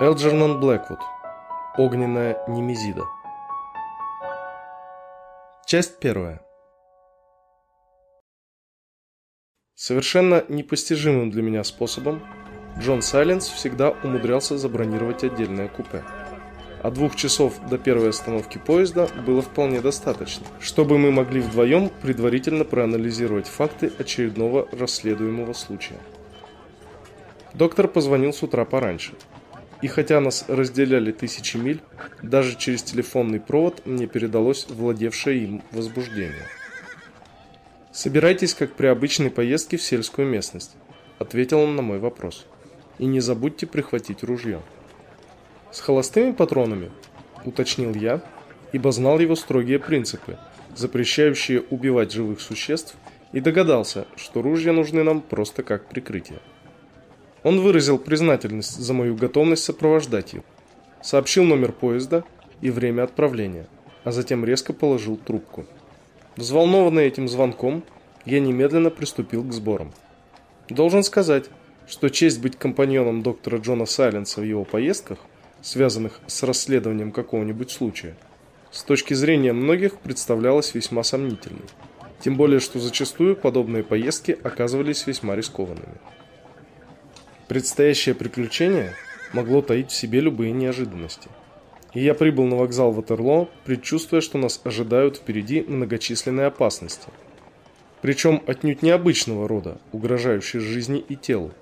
Элджернон Блэквуд. Огненная Немезида. Часть первая. Совершенно непостижимым для меня способом Джон Сайленс всегда умудрялся забронировать отдельное купе. А двух часов до первой остановки поезда было вполне достаточно, чтобы мы могли вдвоем предварительно проанализировать факты очередного расследуемого случая. Доктор позвонил с утра пораньше – и хотя нас разделяли тысячи миль, даже через телефонный провод мне передалось владевшее им возбуждение. «Собирайтесь, как при обычной поездке в сельскую местность», – ответил он на мой вопрос. «И не забудьте прихватить ружье». «С холостыми патронами?» – уточнил я, ибо знал его строгие принципы, запрещающие убивать живых существ, и догадался, что ружья нужны нам просто как прикрытие. Он выразил признательность за мою готовность сопровождать его, сообщил номер поезда и время отправления, а затем резко положил трубку. Взволнованный этим звонком, я немедленно приступил к сборам. Должен сказать, что честь быть компаньоном доктора Джона Сайленса в его поездках, связанных с расследованием какого-нибудь случая, с точки зрения многих представлялась весьма сомнительной. Тем более, что зачастую подобные поездки оказывались весьма рискованными. Предстоящее приключение могло таить в себе любые неожиданности. И я прибыл на вокзал Ватерлоо, предчувствуя, что нас ожидают впереди многочисленные опасности. Причем отнюдь необычного рода, угрожающие жизни и телу,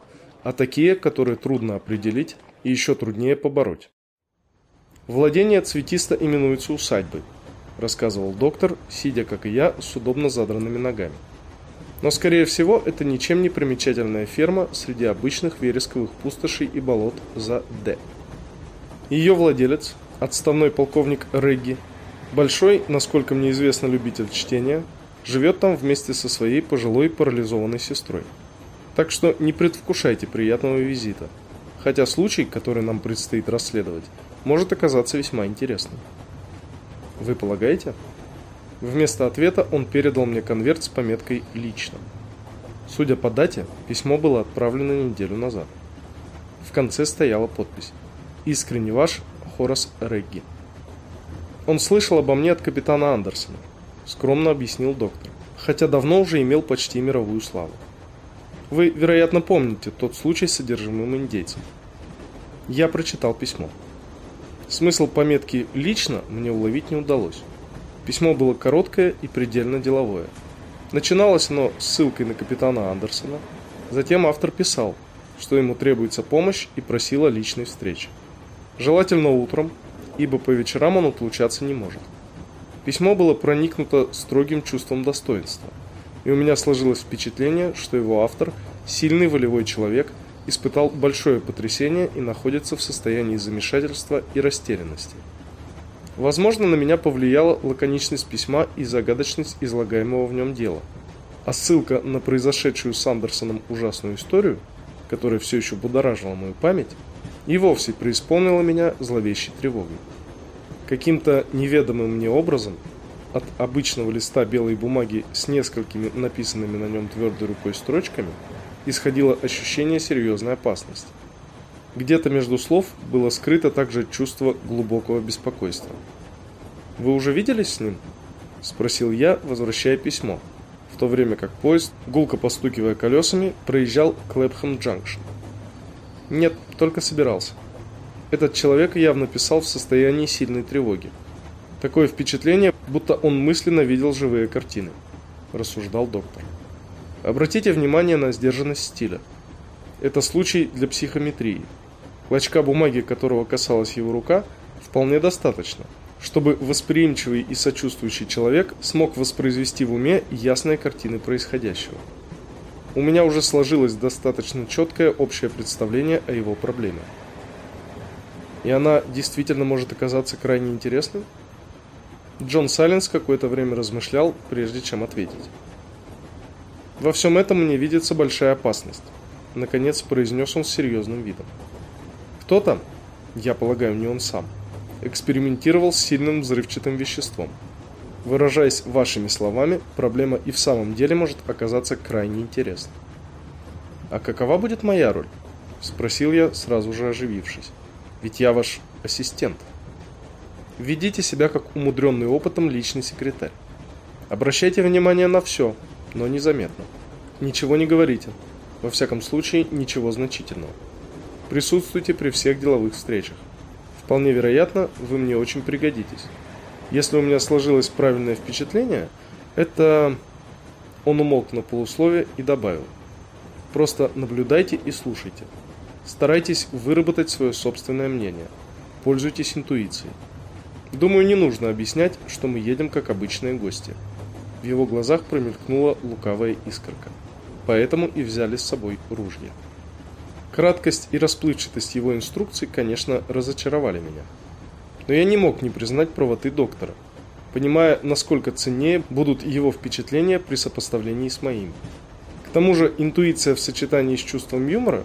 а такие, которые трудно определить и еще труднее побороть. Владение цветисто именуется усадьбой, рассказывал доктор, сидя, как и я, с удобно задранными ногами. Но, скорее всего, это ничем не примечательная ферма среди обычных вересковых пустошей и болот за Д. Ее владелец, отставной полковник Регги, большой, насколько мне известно, любитель чтения, живет там вместе со своей пожилой парализованной сестрой. Так что не предвкушайте приятного визита, хотя случай, который нам предстоит расследовать, может оказаться весьма интересным. Вы полагаете? Вместо ответа он передал мне конверт с пометкой «Лично». Судя по дате, письмо было отправлено неделю назад. В конце стояла подпись «Искренне ваш Хорас Регги». Он слышал обо мне от капитана Андерсона, скромно объяснил доктор, хотя давно уже имел почти мировую славу. Вы, вероятно, помните тот случай с содержимым индейцем. Я прочитал письмо. Смысл пометки «лично» мне уловить не удалось. Письмо было короткое и предельно деловое. Начиналось оно с ссылкой на капитана Андерсона. Затем автор писал, что ему требуется помощь и просил о личной встрече. Желательно утром, ибо по вечерам он отлучаться не может. Письмо было проникнуто строгим чувством достоинства, и у меня сложилось впечатление, что его автор, сильный волевой человек, испытал большое потрясение и находится в состоянии замешательства и растерянности. Возможно, на меня повлияла лаконичность письма и загадочность излагаемого в нем дела. А ссылка на произошедшую с Андерсоном ужасную историю, которая все еще будоражила мою память, и вовсе преисполнила меня зловещей тревогой. Каким-то неведомым мне образом от обычного листа белой бумаги с несколькими написанными на нем твердой рукой строчками исходило ощущение серьезной опасности. Где-то между слов было скрыто также чувство глубокого беспокойства. «Вы уже виделись с ним?» – спросил я, возвращая письмо, в то время как поезд, гулко постукивая колесами, проезжал Клэпхэм-Джанкшн. «Нет, только собирался. Этот человек явно писал в состоянии сильной тревоги. Такое впечатление, будто он мысленно видел живые картины», – рассуждал доктор. «Обратите внимание на сдержанность стиля. Это случай для психометрии – Клочка бумаги, которого касалась его рука, вполне достаточно, чтобы восприимчивый и сочувствующий человек смог воспроизвести в уме ясные картины происходящего. У меня уже сложилось достаточно четкое общее представление о его проблеме. И она действительно может оказаться крайне интересной? Джон Сайленс какое-то время размышлял, прежде чем ответить. «Во всем этом мне видится большая опасность», — наконец произнес он с серьезным видом. Кто-то, я полагаю, не он сам, экспериментировал с сильным взрывчатым веществом. Выражаясь вашими словами, проблема и в самом деле может оказаться крайне интересной. «А какова будет моя роль?» – спросил я, сразу же оживившись. Ведь я ваш ассистент. Ведите себя как умудренный опытом личный секретарь. Обращайте внимание на все, но незаметно. Ничего не говорите. Во всяком случае, ничего значительного. Присутствуйте при всех деловых встречах. Вполне вероятно, вы мне очень пригодитесь. Если у меня сложилось правильное впечатление, это... Он умолк на полусловие и добавил. Просто наблюдайте и слушайте. Старайтесь выработать свое собственное мнение. Пользуйтесь интуицией. Думаю, не нужно объяснять, что мы едем как обычные гости. В его глазах промелькнула лукавая искорка. Поэтому и взяли с собой ружья. Краткость и расплывчатость его инструкций, конечно, разочаровали меня. Но я не мог не признать правоты доктора, понимая, насколько ценнее будут его впечатления при сопоставлении с моими. К тому же интуиция в сочетании с чувством юмора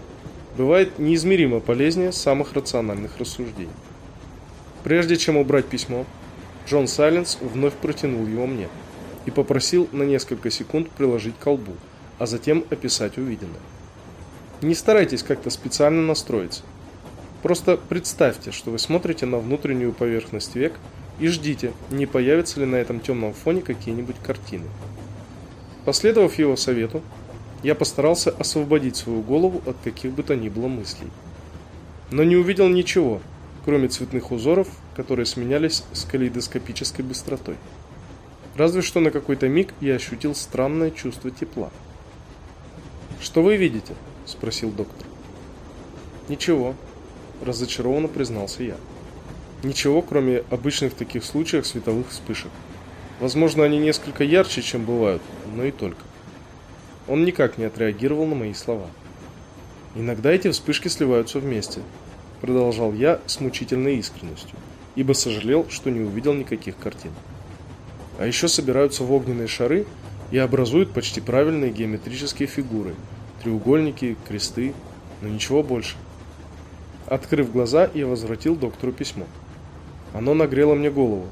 бывает неизмеримо полезнее самых рациональных рассуждений. Прежде чем убрать письмо, Джон Сайленс вновь протянул его мне и попросил на несколько секунд приложить колбу, а затем описать увиденное. Не старайтесь как-то специально настроиться. Просто представьте, что вы смотрите на внутреннюю поверхность век и ждите, не появятся ли на этом темном фоне какие-нибудь картины. Последовав его совету, я постарался освободить свою голову от каких бы то ни было мыслей. Но не увидел ничего, кроме цветных узоров, которые сменялись с калейдоскопической быстротой. Разве что на какой-то миг я ощутил странное чувство тепла. «Что вы видите?» – спросил доктор. «Ничего», – разочарованно признался я. «Ничего, кроме обычных в таких случаях световых вспышек. Возможно, они несколько ярче, чем бывают, но и только». Он никак не отреагировал на мои слова. «Иногда эти вспышки сливаются вместе», – продолжал я с мучительной искренностью, ибо сожалел, что не увидел никаких картин. А еще собираются в огненные шары и образуют почти правильные геометрические фигуры – треугольники, кресты, но ничего больше. Открыв глаза, я возвратил доктору письмо. Оно нагрело мне голову.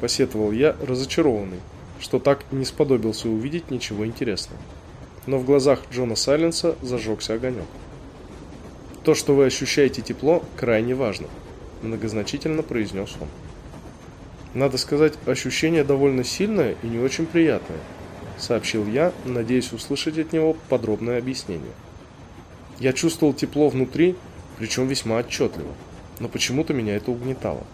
Посетовал я, разочарованный, что так не сподобился увидеть ничего интересного но в глазах Джона Сайленса зажегся огонек. «То, что вы ощущаете тепло, крайне важно», – многозначительно произнес он. «Надо сказать, ощущение довольно сильное и не очень приятное», – сообщил я, надеясь услышать от него подробное объяснение. Я чувствовал тепло внутри, причем весьма отчетливо, но почему-то меня это угнетало.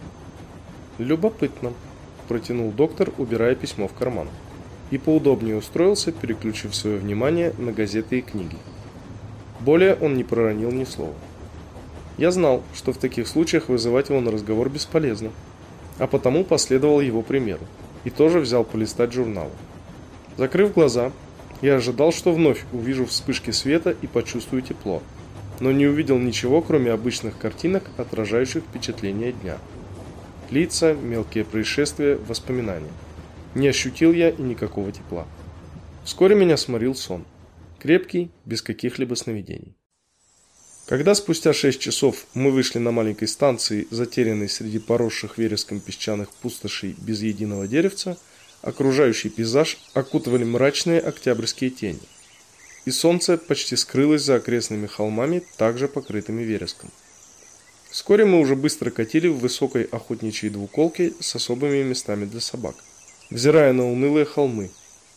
«Любопытно», – протянул доктор, убирая письмо в карман и поудобнее устроился, переключив свое внимание на газеты и книги. Более он не проронил ни слова. Я знал, что в таких случаях вызывать его на разговор бесполезно, а потому последовал его примеру и тоже взял полистать журналы. Закрыв глаза, я ожидал, что вновь увижу вспышки света и почувствую тепло, но не увидел ничего, кроме обычных картинок, отражающих впечатления дня. Лица, мелкие происшествия, воспоминания – не ощутил я и никакого тепла. Вскоре меня сморил сон. Крепкий, без каких-либо сновидений. Когда спустя шесть часов мы вышли на маленькой станции, затерянной среди поросших вереском песчаных пустошей без единого деревца, окружающий пейзаж окутывали мрачные октябрьские тени. И солнце почти скрылось за окрестными холмами, также покрытыми вереском. Вскоре мы уже быстро катили в высокой охотничьей двуколке с особыми местами для собак взирая на унылые холмы,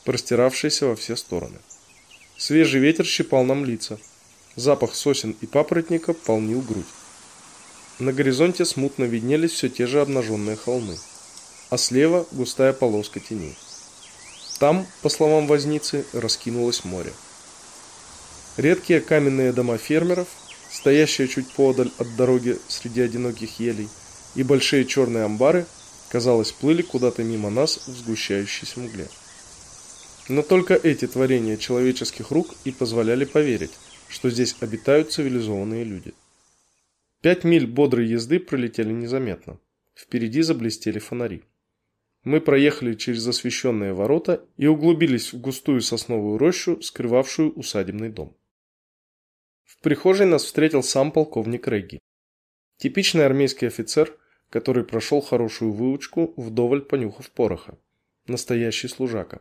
простиравшиеся во все стороны. Свежий ветер щипал нам лица. Запах сосен и папоротника полнил грудь. На горизонте смутно виднелись все те же обнаженные холмы, а слева густая полоска теней. Там, по словам возницы, раскинулось море. Редкие каменные дома фермеров, стоящие чуть подаль от дороги среди одиноких елей, и большие черные амбары – казалось, плыли куда-то мимо нас в сгущающейся мгле. Но только эти творения человеческих рук и позволяли поверить, что здесь обитают цивилизованные люди. Пять миль бодрой езды пролетели незаметно. Впереди заблестели фонари. Мы проехали через освещенные ворота и углубились в густую сосновую рощу, скрывавшую усадебный дом. В прихожей нас встретил сам полковник Регги. Типичный армейский офицер который прошел хорошую выучку, вдоволь понюхав пороха. Настоящий служака.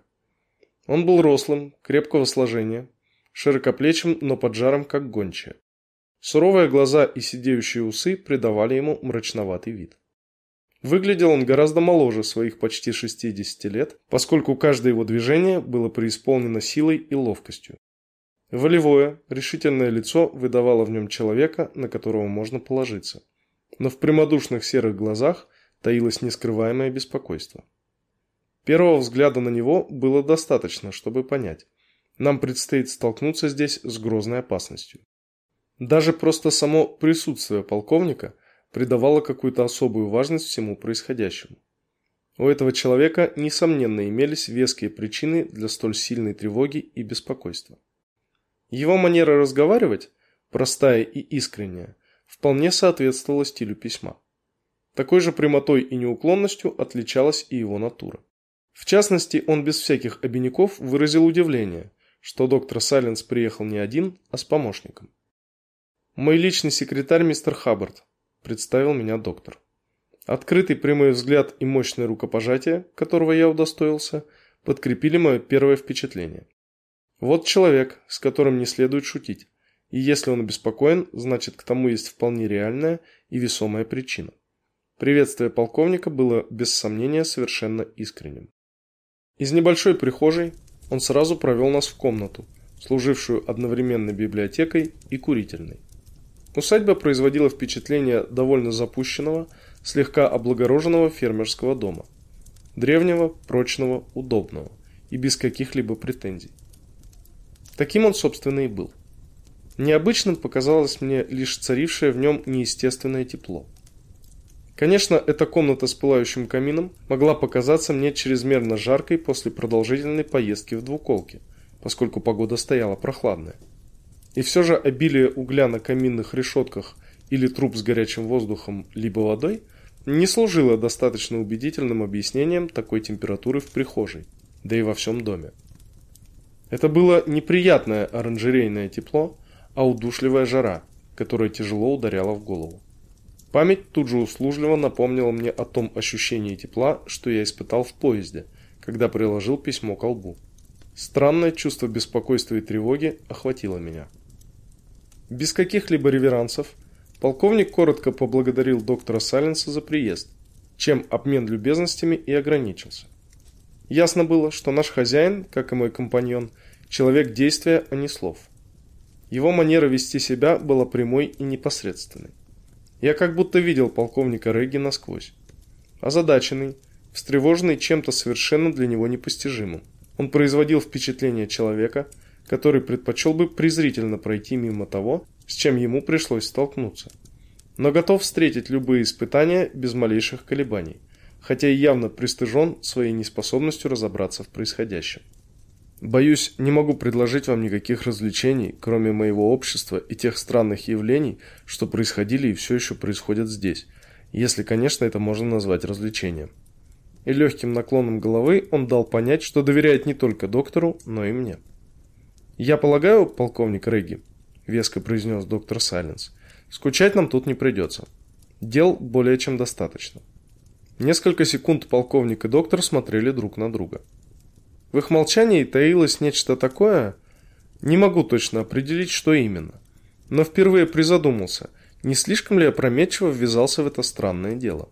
Он был рослым, крепкого сложения, широкоплечим, но поджаром, как гончая. Суровые глаза и сидеющие усы придавали ему мрачноватый вид. Выглядел он гораздо моложе своих почти 60 лет, поскольку каждое его движение было преисполнено силой и ловкостью. Волевое, решительное лицо выдавало в нем человека, на которого можно положиться. Но в прямодушных серых глазах таилось нескрываемое беспокойство. Первого взгляда на него было достаточно, чтобы понять. Нам предстоит столкнуться здесь с грозной опасностью. Даже просто само присутствие полковника придавало какую-то особую важность всему происходящему. У этого человека, несомненно, имелись веские причины для столь сильной тревоги и беспокойства. Его манера разговаривать, простая и искренняя, вполне соответствовала стилю письма. Такой же прямотой и неуклонностью отличалась и его натура. В частности, он без всяких обиняков выразил удивление, что доктор Сайленс приехал не один, а с помощником. «Мой личный секретарь мистер Хаббард», – представил меня доктор. Открытый прямой взгляд и мощное рукопожатие, которого я удостоился, подкрепили мое первое впечатление. Вот человек, с которым не следует шутить, и если он обеспокоен, значит к тому есть вполне реальная и весомая причина. Приветствие полковника было без сомнения совершенно искренним. Из небольшой прихожей он сразу провел нас в комнату, служившую одновременно библиотекой и курительной. Усадьба производила впечатление довольно запущенного, слегка облагороженного фермерского дома. Древнего, прочного, удобного и без каких-либо претензий. Таким он, собственно, и был. Необычным показалось мне лишь царившее в нем неестественное тепло. Конечно, эта комната с пылающим камином могла показаться мне чрезмерно жаркой после продолжительной поездки в двуколке, поскольку погода стояла прохладная. И все же обилие угля на каминных решетках или труп с горячим воздухом либо водой не служило достаточно убедительным объяснением такой температуры в прихожей, да и во всем доме. Это было неприятное оранжерейное тепло, а удушливая жара, которая тяжело ударяла в голову. Память тут же услужливо напомнила мне о том ощущении тепла, что я испытал в поезде, когда приложил письмо к лбу. Странное чувство беспокойства и тревоги охватило меня. Без каких-либо реверансов полковник коротко поблагодарил доктора Саленса за приезд, чем обмен любезностями и ограничился. Ясно было, что наш хозяин, как и мой компаньон, человек действия, а не слов. Его манера вести себя была прямой и непосредственной. Я как будто видел полковника Регги насквозь. Озадаченный, встревоженный чем-то совершенно для него непостижимым. Он производил впечатление человека, который предпочел бы презрительно пройти мимо того, с чем ему пришлось столкнуться. Но готов встретить любые испытания без малейших колебаний, хотя и явно пристыжен своей неспособностью разобраться в происходящем. Боюсь, не могу предложить вам никаких развлечений, кроме моего общества и тех странных явлений, что происходили и все еще происходят здесь, если, конечно, это можно назвать развлечением. И легким наклоном головы он дал понять, что доверяет не только доктору, но и мне. «Я полагаю, полковник Регги», – веско произнес доктор Сайленс, – «скучать нам тут не придется. Дел более чем достаточно». Несколько секунд полковник и доктор смотрели друг на друга. В их молчании таилось нечто такое, не могу точно определить, что именно. Но впервые призадумался, не слишком ли опрометчиво ввязался в это странное дело.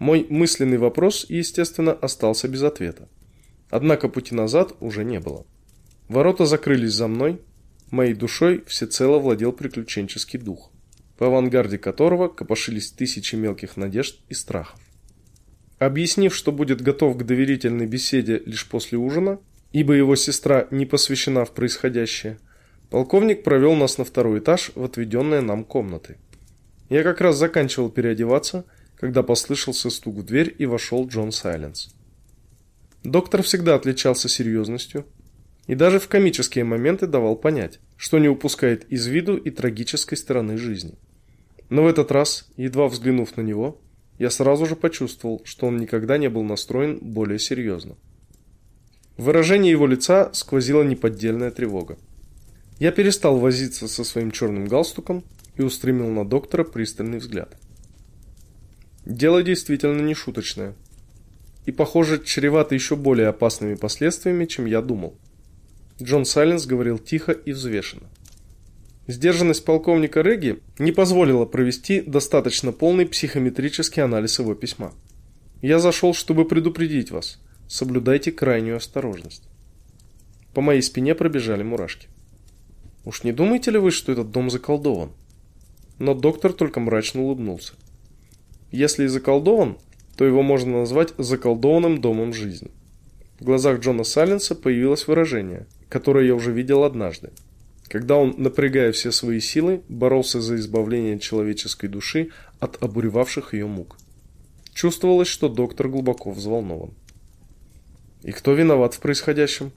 Мой мысленный вопрос, естественно, остался без ответа. Однако пути назад уже не было. Ворота закрылись за мной, моей душой всецело владел приключенческий дух, в авангарде которого копошились тысячи мелких надежд и страхов. Объяснив, что будет готов к доверительной беседе лишь после ужина, ибо его сестра не посвящена в происходящее, полковник провел нас на второй этаж в отведенные нам комнаты. Я как раз заканчивал переодеваться, когда послышался стук в дверь и вошел Джон Сайленс. Доктор всегда отличался серьезностью и даже в комические моменты давал понять, что не упускает из виду и трагической стороны жизни. Но в этот раз, едва взглянув на него, я сразу же почувствовал, что он никогда не был настроен более серьезно. В выражении его лица сквозила неподдельная тревога. Я перестал возиться со своим черным галстуком и устремил на доктора пристальный взгляд. Дело действительно не шуточное. И, похоже, чревато еще более опасными последствиями, чем я думал. Джон Сайленс говорил тихо и взвешенно. Сдержанность полковника Реги не позволила провести достаточно полный психометрический анализ его письма. Я зашел, чтобы предупредить вас. Соблюдайте крайнюю осторожность. По моей спине пробежали мурашки. Уж не думаете ли вы, что этот дом заколдован? Но доктор только мрачно улыбнулся. Если и заколдован, то его можно назвать заколдованным домом жизни. В глазах Джона Сайленса появилось выражение, которое я уже видел однажды, когда он, напрягая все свои силы, боролся за избавление человеческой души от обуревавших ее мук. Чувствовалось, что доктор глубоко взволнован. И кто виноват в происходящем?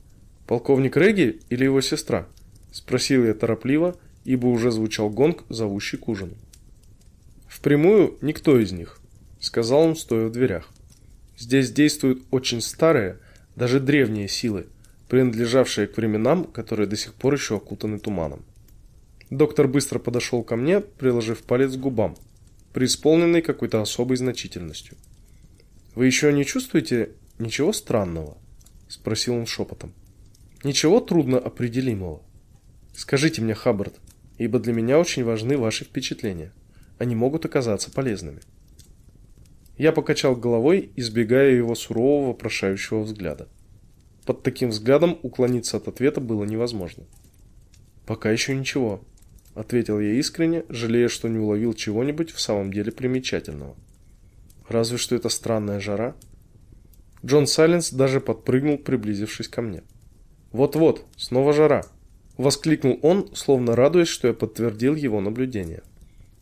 Полковник Реги или его сестра? спросил я торопливо, ибо уже звучал гонг, зовущий к ужину. Впрямую никто из них, сказал он, стоя в дверях. Здесь действуют очень старые, даже древние силы, принадлежавшие к временам, которые до сих пор еще окутаны туманом. Доктор быстро подошел ко мне, приложив палец к губам, преисполненный какой-то особой значительностью. Вы еще не чувствуете ничего странного? спросил он шепотом. Ничего трудно определимого. Скажите мне, Хаббард, ибо для меня очень важны ваши впечатления. Они могут оказаться полезными. Я покачал головой, избегая его сурового вопрошающего взгляда. Под таким взглядом уклониться от ответа было невозможно. Пока еще ничего, ответил я искренне, жалея, что не уловил чего-нибудь в самом деле примечательного. Разве что эта странная жара. Джон Сайленс даже подпрыгнул, приблизившись ко мне. Вот-вот, снова жара, воскликнул он, словно радуясь, что я подтвердил его наблюдение.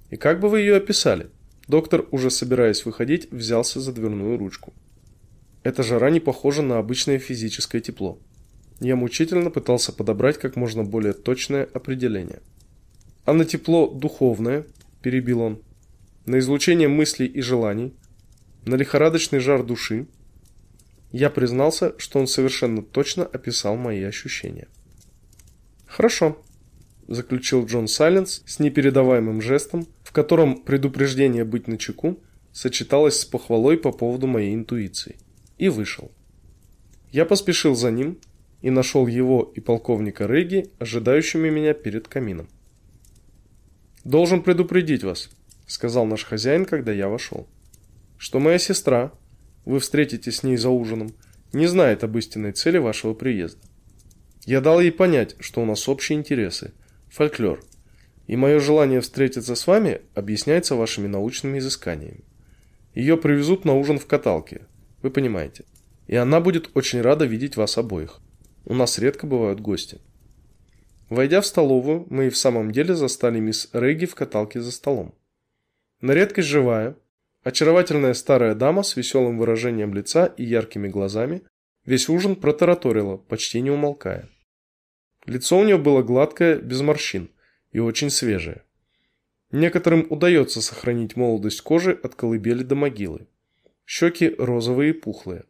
И как бы вы ее описали? Доктор, уже собираясь выходить, взялся за дверную ручку. Эта жара не похожа на обычное физическое тепло. Я мучительно пытался подобрать как можно более точное определение. А на тепло духовное, перебил он, на излучение мыслей и желаний, на лихорадочный жар души. Я признался, что он совершенно точно описал мои ощущения. Хорошо, заключил Джон Сайленс с непередаваемым жестом, в котором предупреждение быть начеку сочеталось с похвалой по поводу моей интуиции, и вышел. Я поспешил за ним и нашел его и полковника Реги ожидающими меня перед камином. Должен предупредить вас, сказал наш хозяин, когда я вошел, что моя сестра, вы встретитесь с ней за ужином, не знает об истинной цели вашего приезда. Я дал ей понять, что у нас общие интересы, фольклор. И мое желание встретиться с вами объясняется вашими научными изысканиями. Ее привезут на ужин в каталке. Вы понимаете. И она будет очень рада видеть вас обоих. У нас редко бывают гости. Войдя в столовую, мы и в самом деле застали мисс Регги в каталке за столом. На редкость живая, очаровательная старая дама с веселым выражением лица и яркими глазами весь ужин протараторила, почти не умолкая. Лицо у нее было гладкое, без морщин и очень свежее. Некоторым удается сохранить молодость кожи от колыбели до могилы. Щеки розовые и пухлые.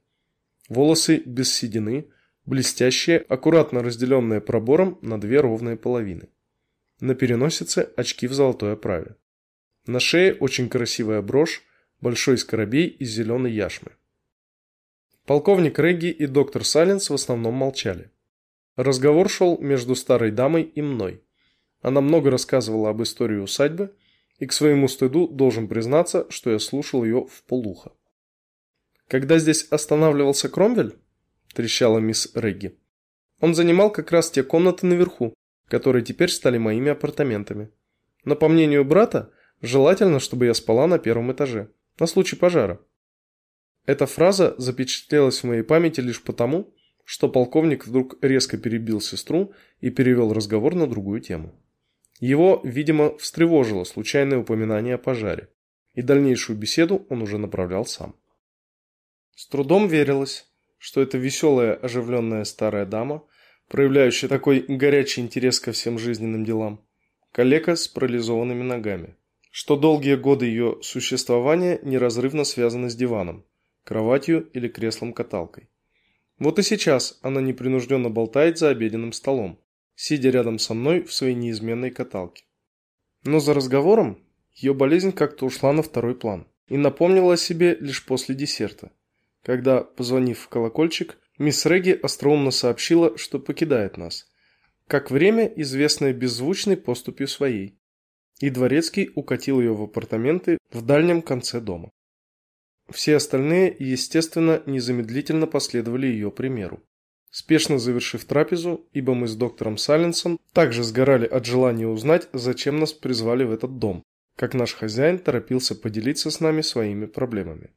Волосы без седины, блестящие, аккуратно разделенные пробором на две ровные половины. На переносице очки в золотой оправе. На шее очень красивая брошь, большой скоробей из зеленой яшмы. Полковник Регги и доктор Сайленс в основном молчали. Разговор шел между старой дамой и мной. Она много рассказывала об истории усадьбы, и к своему стыду должен признаться, что я слушал ее вполуха. Когда здесь останавливался Кромвель, трещала мисс Регги. Он занимал как раз те комнаты наверху, которые теперь стали моими апартаментами. Но по мнению брата, желательно, чтобы я спала на первом этаже, на случай пожара. Эта фраза запечатлелась в моей памяти лишь потому, что полковник вдруг резко перебил сестру и перевел разговор на другую тему. Его, видимо, встревожило случайное упоминание о пожаре, и дальнейшую беседу он уже направлял сам. С трудом верилось, что эта веселая, оживленная старая дама, проявляющая такой горячий интерес ко всем жизненным делам, калека с парализованными ногами, что долгие годы ее существования неразрывно связаны с диваном, кроватью или креслом-каталкой. Вот и сейчас она непринужденно болтает за обеденным столом, сидя рядом со мной в своей неизменной каталке. Но за разговором ее болезнь как-то ушла на второй план и напомнила о себе лишь после десерта, когда, позвонив в колокольчик, мисс Регги остроумно сообщила, что покидает нас. как время, известное беззвучной поступью своей. И Дворецкий укатил ее в апартаменты в дальнем конце дома. Все остальные, естественно, незамедлительно последовали ее примеру. Спешно завершив трапезу, ибо мы с доктором Саленсом также сгорали от желания узнать, зачем нас призвали в этот дом, как наш хозяин торопился поделиться с нами своими проблемами.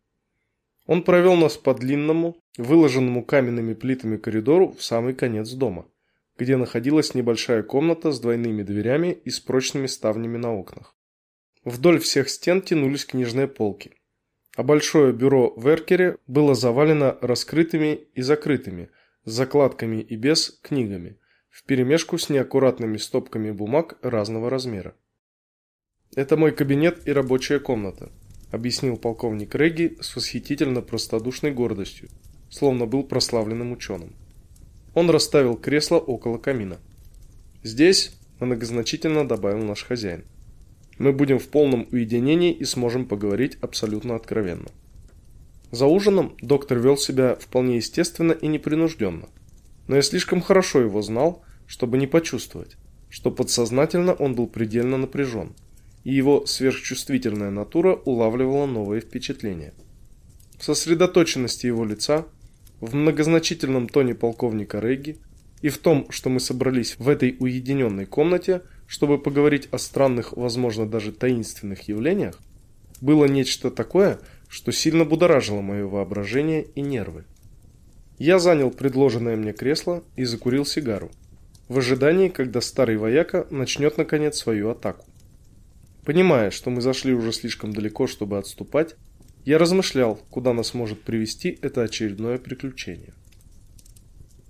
Он провел нас по длинному, выложенному каменными плитами коридору в самый конец дома, где находилась небольшая комната с двойными дверями и с прочными ставнями на окнах. Вдоль всех стен тянулись книжные полки, а большое бюро в эркере было завалено раскрытыми и закрытыми – с закладками и без книгами, вперемешку с неаккуратными стопками бумаг разного размера. «Это мой кабинет и рабочая комната», – объяснил полковник Регги с восхитительно простодушной гордостью, словно был прославленным ученым. Он расставил кресло около камина. «Здесь», – многозначительно добавил наш хозяин, – «мы будем в полном уединении и сможем поговорить абсолютно откровенно». За ужином доктор вел себя вполне естественно и непринужденно. Но я слишком хорошо его знал, чтобы не почувствовать, что подсознательно он был предельно напряжен, и его сверхчувствительная натура улавливала новые впечатления. В сосредоточенности его лица, в многозначительном тоне полковника Регги и в том, что мы собрались в этой уединенной комнате, чтобы поговорить о странных, возможно, даже таинственных явлениях, было нечто такое, что сильно будоражило мое воображение и нервы. Я занял предложенное мне кресло и закурил сигару, в ожидании, когда старый вояка начнет наконец свою атаку. Понимая, что мы зашли уже слишком далеко, чтобы отступать, я размышлял, куда нас может привести это очередное приключение.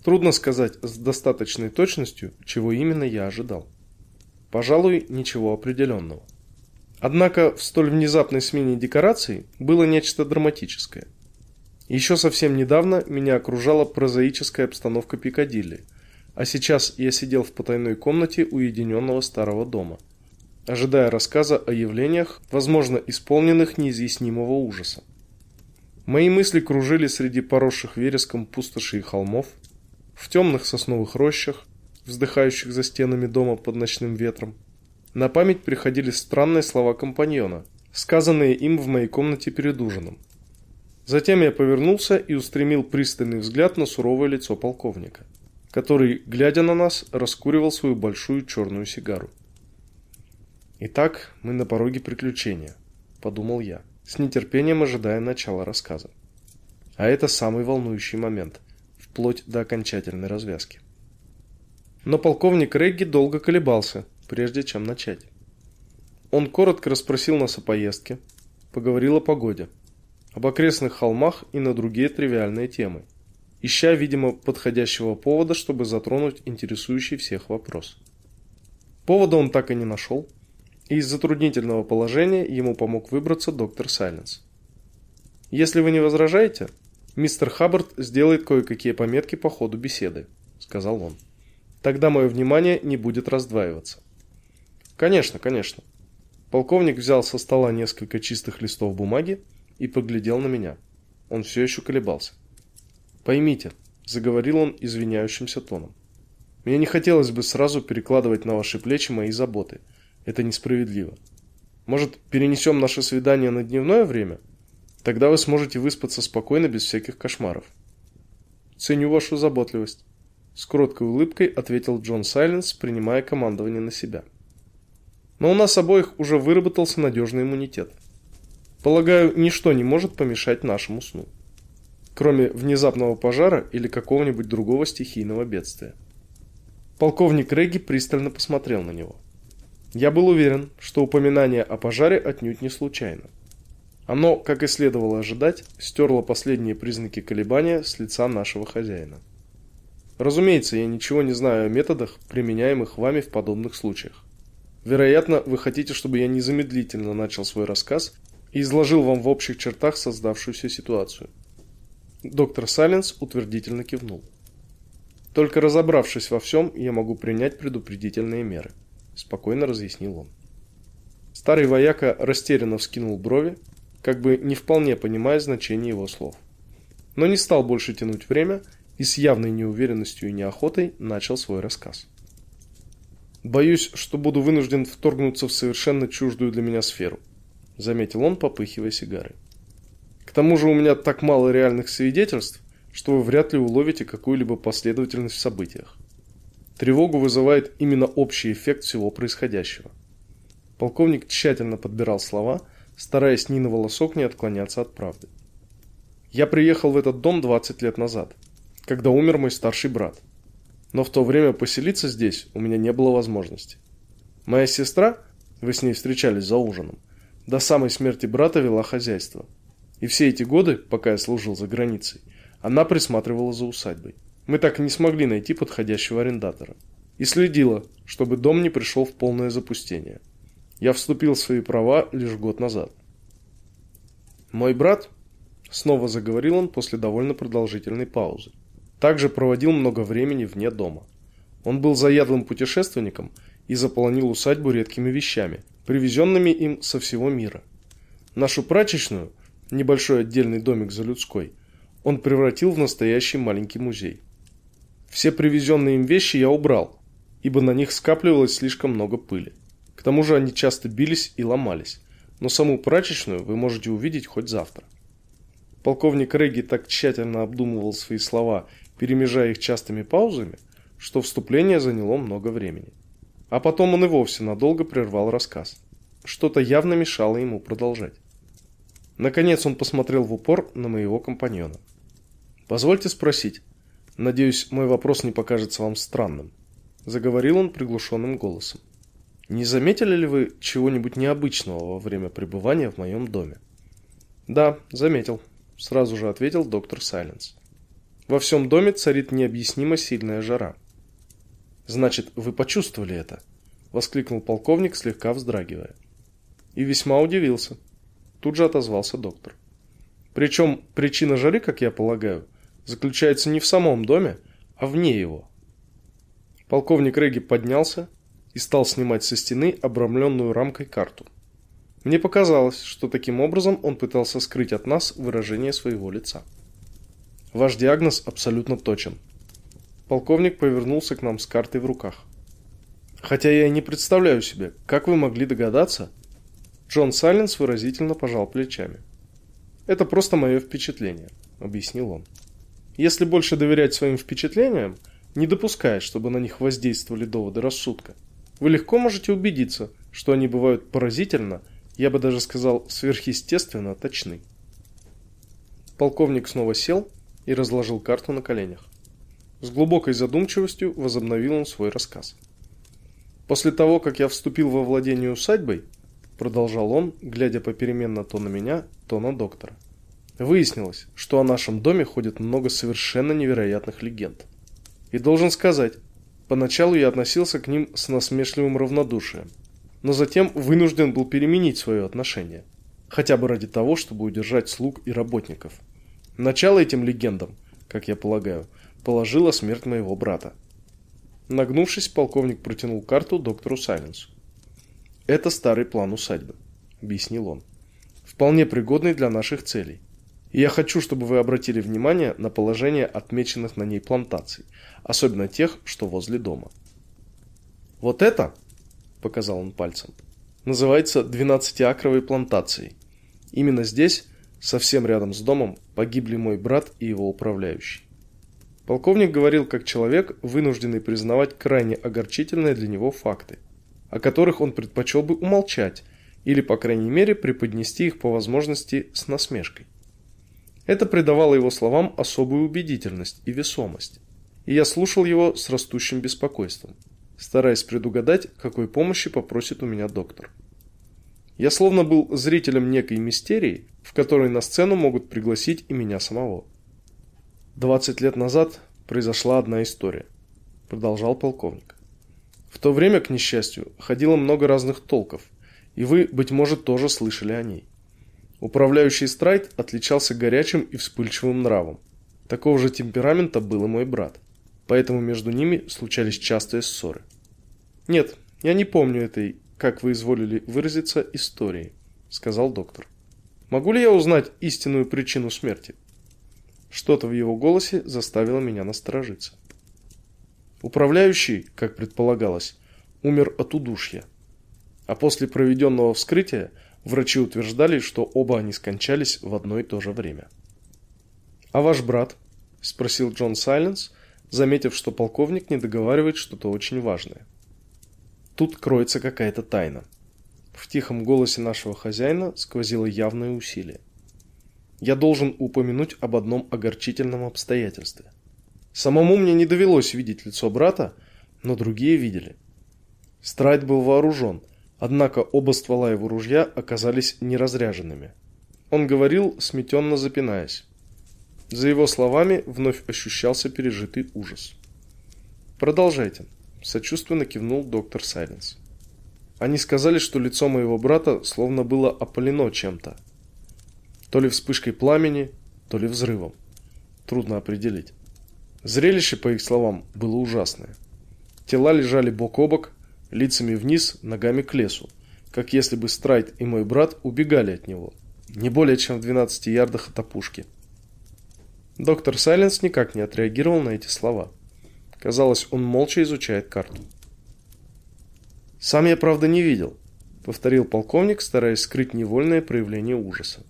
Трудно сказать с достаточной точностью, чего именно я ожидал. Пожалуй, ничего определенного. Однако в столь внезапной смене декораций было нечто драматическое. Еще совсем недавно меня окружала прозаическая обстановка Пикадилли, а сейчас я сидел в потайной комнате уединенного старого дома, ожидая рассказа о явлениях, возможно, исполненных неизъяснимого ужаса. Мои мысли кружили среди поросших вереском пустошей и холмов, в темных сосновых рощах, вздыхающих за стенами дома под ночным ветром, на память приходили странные слова компаньона, сказанные им в моей комнате перед ужином. Затем я повернулся и устремил пристальный взгляд на суровое лицо полковника, который, глядя на нас, раскуривал свою большую черную сигару. «Итак, мы на пороге приключения», – подумал я, с нетерпением ожидая начала рассказа. А это самый волнующий момент, вплоть до окончательной развязки. Но полковник Регги долго колебался, прежде чем начать. Он коротко расспросил нас о поездке, поговорил о погоде, об окрестных холмах и на другие тривиальные темы, ища, видимо, подходящего повода, чтобы затронуть интересующий всех вопрос. Повода он так и не нашел, из затруднительного положения ему помог выбраться доктор Сайленс. «Если вы не возражаете, мистер Хаббард сделает кое-какие пометки по ходу беседы», — сказал он. «Тогда мое внимание не будет раздваиваться». Конечно, конечно. Полковник взял со стола несколько чистых листов бумаги и поглядел на меня. Он все еще колебался. Поймите, заговорил он извиняющимся тоном. Мне не хотелось бы сразу перекладывать на ваши плечи мои заботы. Это несправедливо. Может, перенесем наше свидание на дневное время? Тогда вы сможете выспаться спокойно без всяких кошмаров. Ценю вашу заботливость, с кроткой улыбкой ответил Джон Сайленс, принимая командование на себя. Но у нас обоих уже выработался надежный иммунитет. Полагаю, ничто не может помешать нашему сну. Кроме внезапного пожара или какого-нибудь другого стихийного бедствия. Полковник Регги пристально посмотрел на него. Я был уверен, что упоминание о пожаре отнюдь не случайно. Оно, как и следовало ожидать, стерло последние признаки колебания с лица нашего хозяина. Разумеется, я ничего не знаю о методах, применяемых вами в подобных случаях. Вероятно, вы хотите, чтобы я незамедлительно начал свой рассказ и изложил вам в общих чертах создавшуюся ситуацию. Доктор Сайленс утвердительно кивнул. Только разобравшись во всем, я могу принять предупредительные меры, спокойно разъяснил он. Старый вояка растерянно вскинул брови, как бы не вполне понимая значение его слов. Но не стал больше тянуть время и с явной неуверенностью и неохотой начал свой рассказ. Боюсь, что буду вынужден вторгнуться в совершенно чуждую для меня сферу, заметил он, попыхивая сигарой. К тому же у меня так мало реальных свидетельств, что вы вряд ли уловите какую-либо последовательность в событиях. Тревогу вызывает именно общий эффект всего происходящего. Полковник тщательно подбирал слова, стараясь ни на волосок не отклоняться от правды. Я приехал в этот дом 20 лет назад, когда умер мой старший брат. Но в то время поселиться здесь у меня не было возможности. Моя сестра, вы с ней встречались за ужином, до самой смерти брата вела хозяйство. И все эти годы, пока я служил за границей, она присматривала за усадьбой. Мы так и не смогли найти подходящего арендатора. И следила, чтобы дом не пришел в полное запустение. Я вступил в свои права лишь год назад. Мой брат, снова заговорил он после довольно продолжительной паузы, также проводил много времени вне дома. Он был заядлым путешественником и заполонил усадьбу редкими вещами, привезенными им со всего мира. Нашу прачечную, небольшой отдельный домик за людской, он превратил в настоящий маленький музей. Все привезенные им вещи я убрал, ибо на них скапливалось слишком много пыли. К тому же они часто бились и ломались, но саму прачечную вы можете увидеть хоть завтра. Полковник Регги так тщательно обдумывал свои слова, перемежая их частыми паузами, что вступление заняло много времени. А потом он и вовсе надолго прервал рассказ. Что-то явно мешало ему продолжать. Наконец он посмотрел в упор на моего компаньона. Позвольте спросить. Надеюсь, мой вопрос не покажется вам странным, заговорил он приглушенным голосом. Не заметили ли вы чего-нибудь необычного во время пребывания в моем доме? Да, заметил, сразу же ответил доктор Сайленс. Во всем доме царит необъяснимо сильная жара. Значит, вы почувствовали это, воскликнул полковник, слегка вздрагивая. И весьма удивился. Тут же отозвался доктор. Причем причина жары, как я полагаю, заключается не в самом доме, а вне его. Полковник Реги поднялся и стал снимать со стены обрамленную рамкой карту. Мне показалось, что таким образом он пытался скрыть от нас выражение своего лица. Ваш диагноз абсолютно точен. Полковник повернулся к нам с картой в руках. Хотя я и не представляю себе, как вы могли догадаться? Джон Сайленс выразительно пожал плечами. Это просто мое впечатление, объяснил он. Если больше доверять своим впечатлениям, не допуская, чтобы на них воздействовали доводы рассудка, вы легко можете убедиться, что они бывают поразительно, я бы даже сказал, сверхъестественно точны. Полковник снова сел и разложил карту на коленях. С глубокой задумчивостью возобновил он свой рассказ. После того, как я вступил во владение усадьбой, продолжал он, глядя попеременно то на меня, то на доктора. Выяснилось, что о нашем доме ходит много совершенно невероятных легенд. И должен сказать, поначалу я относился к ним с насмешливым равнодушием, но затем вынужден был переменить свое отношение, хотя бы ради того, чтобы удержать слуг и работников. Начало этим легендам, как я полагаю, положила смерть моего брата. Нагнувшись, полковник протянул карту доктору Сайленсу. Это старый план усадьбы, объяснил он. Вполне пригодный для наших целей. И я хочу, чтобы вы обратили внимание на положение отмеченных на ней плантаций, особенно тех, что возле дома. Вот это, показал он пальцем, называется двенадцатиакровой плантацией. Именно здесь, совсем рядом с домом, погибли мой брат и его управляющий. Полковник говорил как человек, вынужденный признавать крайне огорчительные для него факты, о которых он предпочел бы умолчать или, по крайней мере, преподнести их по возможности с насмешкой. Это придавало его словам особую убедительность и весомость. И я слушал его с растущим беспокойством, стараясь предугадать, какой помощи попросит у меня доктор. Я словно был зрителем некой мистерии, в которой на сцену могут пригласить и меня самого. 20 лет назад произошла одна история, продолжал полковник. В то время, к несчастью, ходило много разных толков, и вы быть может тоже слышали о ней. Управляющий Страйт отличался горячим и вспыльчивым нравом. Такого же темперамента был и мой брат. Поэтому между ними случались частые ссоры. Нет, я не помню этой, как вы изволили выразиться, истории, сказал доктор. Могу ли я узнать истинную причину смерти? Что-то в его голосе заставило меня насторожиться. Управляющий, как предполагалось, умер от удушья. А после проведенного вскрытия врачи утверждали, что оба они скончались в одно и то же время. «А ваш брат?» – спросил Джон Сайленс, заметив, что полковник не договаривает что-то очень важное. Тут кроется какая-то тайна. В тихом голосе нашего хозяина сквозило явное усилие. Я должен упомянуть об одном огорчительном обстоятельстве. Самому мне не довелось видеть лицо брата, но другие видели. Страйт был вооружен, однако оба ствола его ружья оказались неразряженными. Он говорил, сметенно запинаясь. За его словами вновь ощущался пережитый ужас. Продолжайте, сочувственно кивнул доктор Сайленс. Они сказали, что лицо моего брата словно было опалено чем-то. То ли вспышкой пламени, то ли взрывом. Трудно определить. Зрелище, по их словам, было ужасное. Тела лежали бок о бок, лицами вниз, ногами к лесу, как если бы Страйт и мой брат убегали от него, не более чем в 12 ярдах от опушки. Доктор Сайленс никак не отреагировал на эти слова. Казалось, он молча изучает карту. «Сам я, правда, не видел», — повторил полковник, стараясь скрыть невольное проявление ужаса.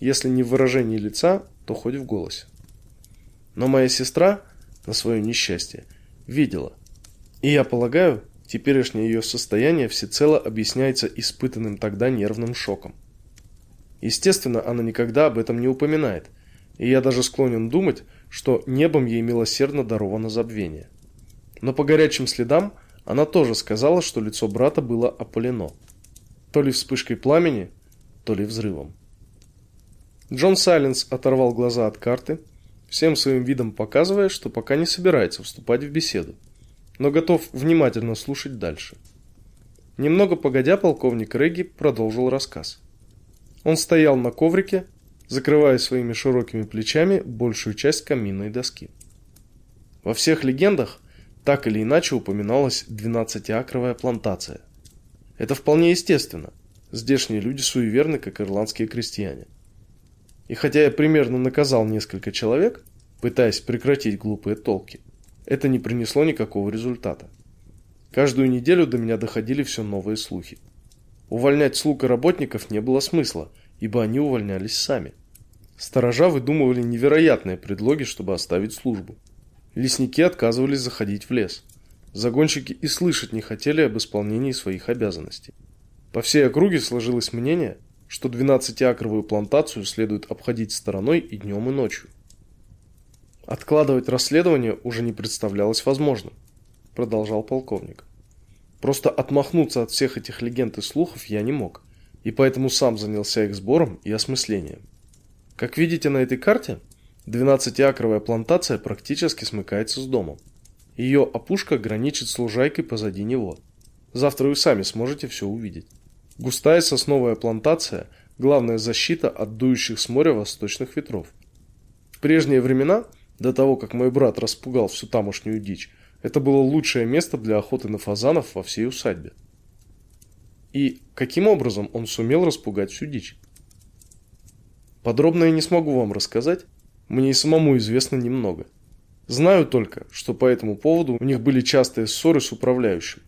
Если не в выражении лица, то хоть в голосе. Но моя сестра, на свое несчастье, видела. И я полагаю, теперешнее ее состояние всецело объясняется испытанным тогда нервным шоком. Естественно, она никогда об этом не упоминает, и я даже склонен думать, что небом ей милосердно даровано забвение. Но по горячим следам она тоже сказала, что лицо брата было опалено. То ли вспышкой пламени, то ли взрывом. Джон Сайленс оторвал глаза от карты, всем своим видом показывая, что пока не собирается вступать в беседу, но готов внимательно слушать дальше. Немного погодя, полковник Регги продолжил рассказ. Он стоял на коврике, закрывая своими широкими плечами большую часть каминной доски. Во всех легендах так или иначе упоминалась двенадцатиакровая плантация. Это вполне естественно. Здешние люди суеверны, как ирландские крестьяне. И хотя я примерно наказал несколько человек, пытаясь прекратить глупые толки, это не принесло никакого результата. Каждую неделю до меня доходили все новые слухи. Увольнять слуг и работников не было смысла, ибо они увольнялись сами. Сторожа выдумывали невероятные предлоги, чтобы оставить службу. Лесники отказывались заходить в лес. Загонщики и слышать не хотели об исполнении своих обязанностей. По всей округе сложилось мнение, что 12-акровую плантацию следует обходить стороной и днем, и ночью. Откладывать расследование уже не представлялось возможным, продолжал полковник. Просто отмахнуться от всех этих легенд и слухов я не мог, и поэтому сам занялся их сбором и осмыслением. Как видите на этой карте, 12-акровая плантация практически смыкается с домом. Ее опушка граничит с лужайкой позади него. Завтра вы сами сможете все увидеть. Густая сосновая плантация – главная защита от дующих с моря восточных ветров. В прежние времена, до того, как мой брат распугал всю тамошнюю дичь, это было лучшее место для охоты на фазанов во всей усадьбе. И каким образом он сумел распугать всю дичь? Подробно я не смогу вам рассказать, мне и самому известно немного. Знаю только, что по этому поводу у них были частые ссоры с управляющим.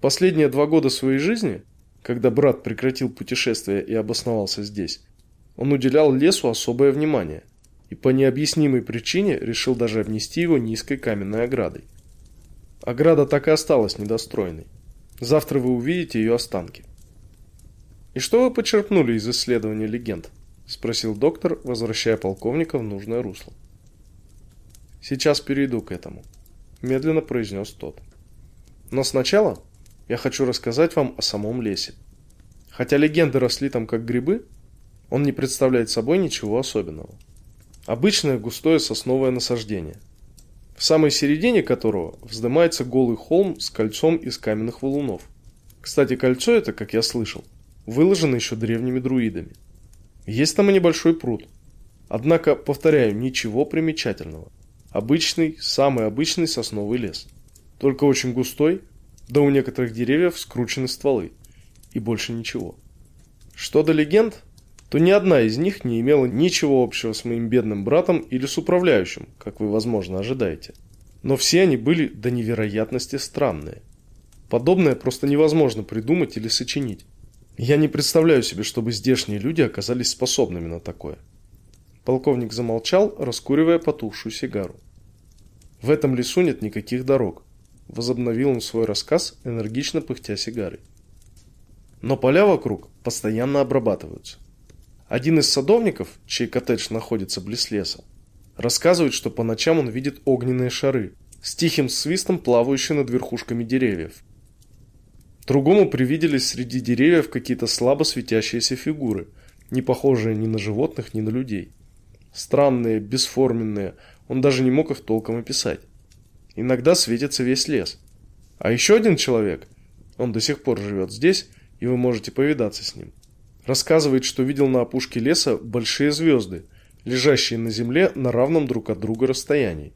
Последние два года своей жизни когда брат прекратил путешествие и обосновался здесь, он уделял лесу особое внимание и по необъяснимой причине решил даже обнести его низкой каменной оградой. Ограда так и осталась недостроенной. Завтра вы увидите ее останки. И что вы почерпнули из исследования легенд? спросил доктор, возвращая полковника в нужное русло. Сейчас перейду к этому, медленно произнес тот. Но сначала я хочу рассказать вам о самом лесе. Хотя легенды росли там как грибы, он не представляет собой ничего особенного. Обычное густое сосновое насаждение, в самой середине которого вздымается голый холм с кольцом из каменных валунов. Кстати, кольцо это, как я слышал, выложено еще древними друидами. Есть там и небольшой пруд. Однако, повторяю, ничего примечательного. Обычный, самый обычный сосновый лес. Только очень густой да у некоторых деревьев скручены стволы. И больше ничего. Что до легенд, то ни одна из них не имела ничего общего с моим бедным братом или с управляющим, как вы, возможно, ожидаете. Но все они были до невероятности странные. Подобное просто невозможно придумать или сочинить. Я не представляю себе, чтобы здешние люди оказались способными на такое. Полковник замолчал, раскуривая потухшую сигару. В этом лесу нет никаких дорог, возобновил он свой рассказ, энергично пыхтя сигарой. Но поля вокруг постоянно обрабатываются. Один из садовников, чей коттедж находится близ леса, рассказывает, что по ночам он видит огненные шары, с тихим свистом плавающие над верхушками деревьев. Другому привиделись среди деревьев какие-то слабо светящиеся фигуры, не похожие ни на животных, ни на людей. Странные, бесформенные, он даже не мог их толком описать. Иногда светится весь лес. А еще один человек, он до сих пор живет здесь, и вы можете повидаться с ним, рассказывает, что видел на опушке леса большие звезды, лежащие на земле на равном друг от друга расстоянии.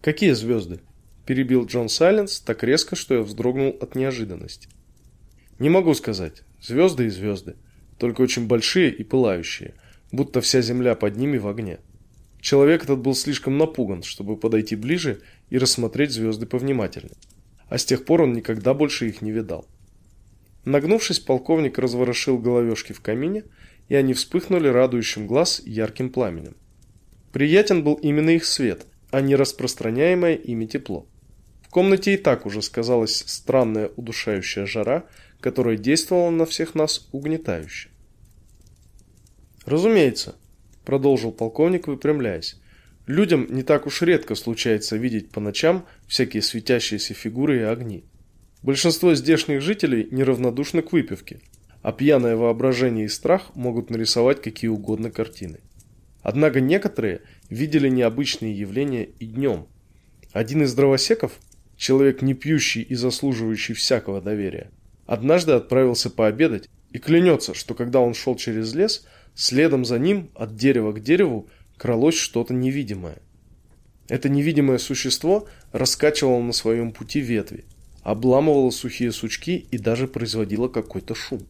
Какие звезды? перебил Джон Сайленс так резко, что я вздрогнул от неожиданности. Не могу сказать. Звезды и звезды, только очень большие и пылающие, будто вся земля под ними в огне. Человек этот был слишком напуган, чтобы подойти ближе и рассмотреть звезды повнимательнее. А с тех пор он никогда больше их не видал. Нагнувшись, полковник разворошил головешки в камине, и они вспыхнули радующим глаз ярким пламенем. Приятен был именно их свет, а не распространяемое ими тепло. В комнате и так уже сказалась странная удушающая жара, которая действовала на всех нас угнетающе. Разумеется, продолжил полковник, выпрямляясь. Людям не так уж редко случается видеть по ночам всякие светящиеся фигуры и огни. Большинство здешних жителей неравнодушны к выпивке, а пьяное воображение и страх могут нарисовать какие угодно картины. Однако некоторые видели необычные явления и днем. Один из дровосеков, человек не пьющий и заслуживающий всякого доверия, однажды отправился пообедать и клянется, что когда он шел через лес, следом за ним от дерева к дереву кралось что-то невидимое. Это невидимое существо раскачивало на своем пути ветви, обламывало сухие сучки и даже производило какой-то шум.